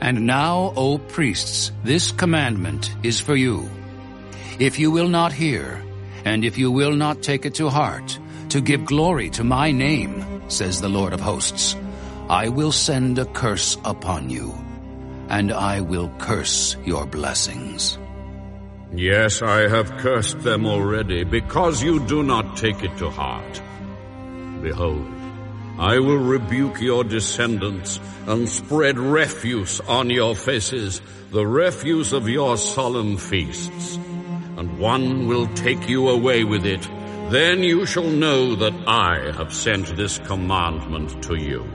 And now, O priests, this commandment is for you. If you will not hear, and if you will not take it to heart, to give glory to my name, says the Lord of hosts, I will send a curse upon you, and I will curse your blessings. Yes, I have cursed them already, because you do not take it to heart. Behold, I will rebuke your descendants and spread refuse on your faces, the refuse of your solemn feasts. And one will take you away with it. Then you shall know that I have sent this commandment to you.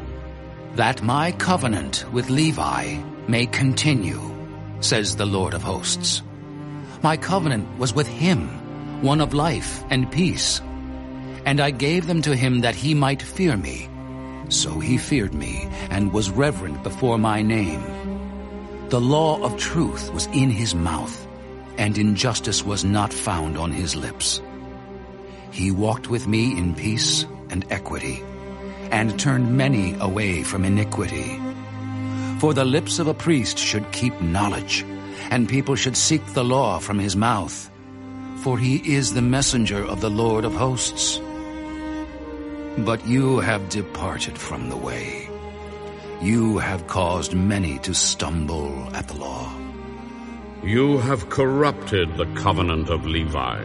That my covenant with Levi may continue, says the Lord of hosts. My covenant was with him, one of life and peace. And I gave them to him that he might fear me so he feared me and was reverent before my name. The law of truth was in his mouth, and injustice was not found on his lips. He walked with me in peace and equity, and turned many away from iniquity. For the lips of a priest should keep knowledge, and people should seek the law from his mouth. For he is the messenger of the Lord of hosts. But you have departed from the way. You have caused many to stumble at the law. You have corrupted the covenant of Levi.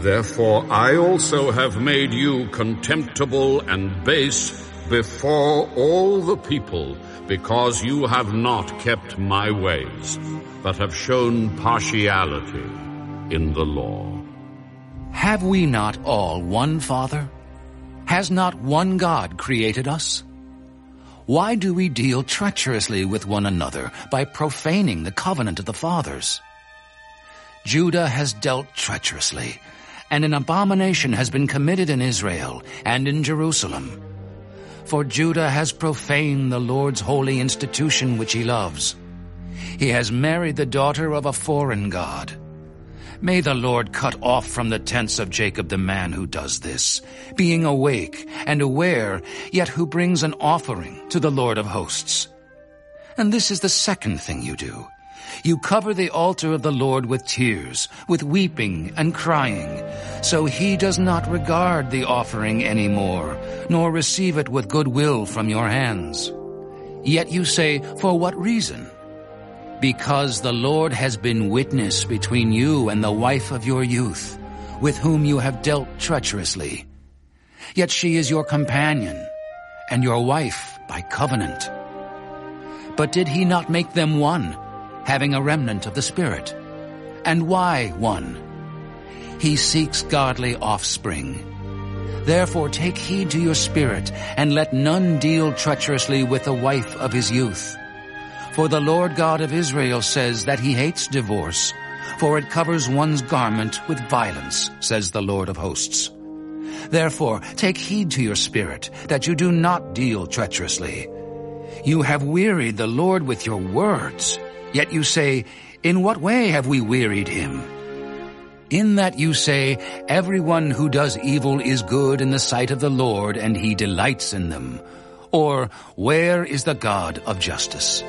Therefore I also have made you contemptible and base before all the people, because you have not kept my ways, but have shown partiality in the law. Have we not all one Father? Has not one God created us? Why do we deal treacherously with one another by profaning the covenant of the fathers? Judah has dealt treacherously, and an abomination has been committed in Israel and in Jerusalem. For Judah has profaned the Lord's holy institution which he loves. He has married the daughter of a foreign god. May the Lord cut off from the tents of Jacob the man who does this, being awake and aware, yet who brings an offering to the Lord of hosts. And this is the second thing you do. You cover the altar of the Lord with tears, with weeping and crying, so he does not regard the offering any more, nor receive it with good will from your hands. Yet you say, For what reason? Because the Lord has been witness between you and the wife of your youth, with whom you have dealt treacherously. Yet she is your companion, and your wife by covenant. But did he not make them one, having a remnant of the Spirit? And why one? He seeks godly offspring. Therefore take heed to your spirit, and let none deal treacherously with the wife of his youth for the Lord God of Israel says that he hates divorce, for it covers one's garment with violence, says the Lord of hosts. Therefore, take heed to your spirit, that you do not deal treacherously. You have wearied the Lord with your words, yet you say, In what way have we wearied him? In that you say, Everyone who does evil is good in the sight of the Lord, and he delights in them. Or, Where is the God of justice?